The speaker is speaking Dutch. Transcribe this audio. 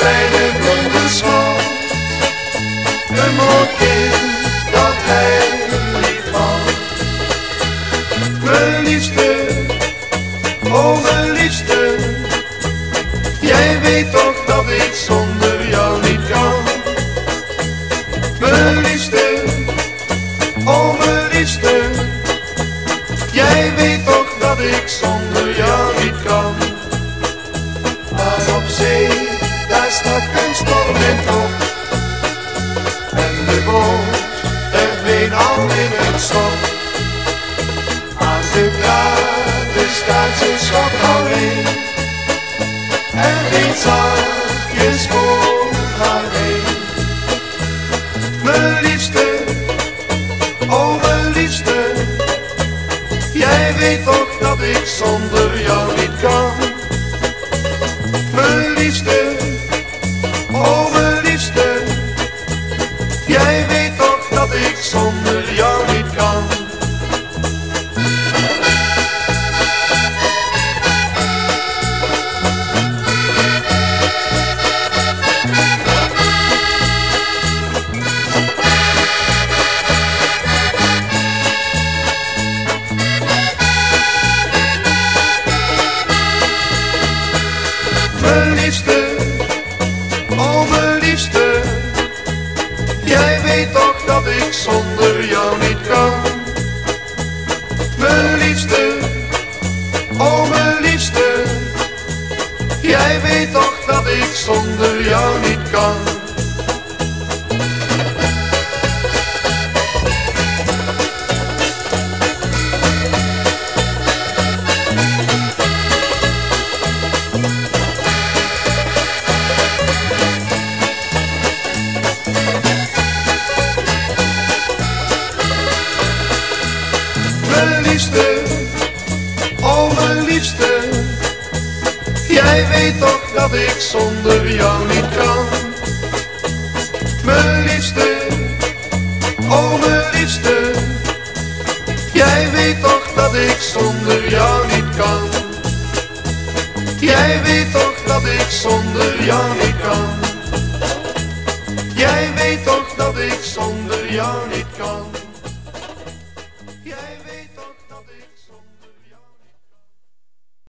kleine blonde schot. Een mooi kind dat hij lief had. Mijn liefste, oh mijn liefste, jij weet toch dat ik zonder jou niet kan. Mijn liefste, oh mijn liefste, jij weet toch dat ik zonder jou niet kan. staatschap. Aan de kade staat zijn schap alleen. En geen zachtjes voor haar heen. Mijn liefste, oh mijn liefste. Jij weet toch dat ik zonder jou niet kan. Mijn liefste. Liefste, oh mijn liefste, jij weet toch dat ik zonder jou niet kan. Mijn liefste, oh mijn liefste, jij weet toch dat ik zonder liefste, oh mijn liefste, jij weet toch dat ik zonder jou niet kan. Mijn liefste, oh mijn liefste, jij weet toch dat ik zonder jou niet kan. Jij weet toch dat ik zonder jou niet kan. Jij weet toch dat ik zonder jou niet kan.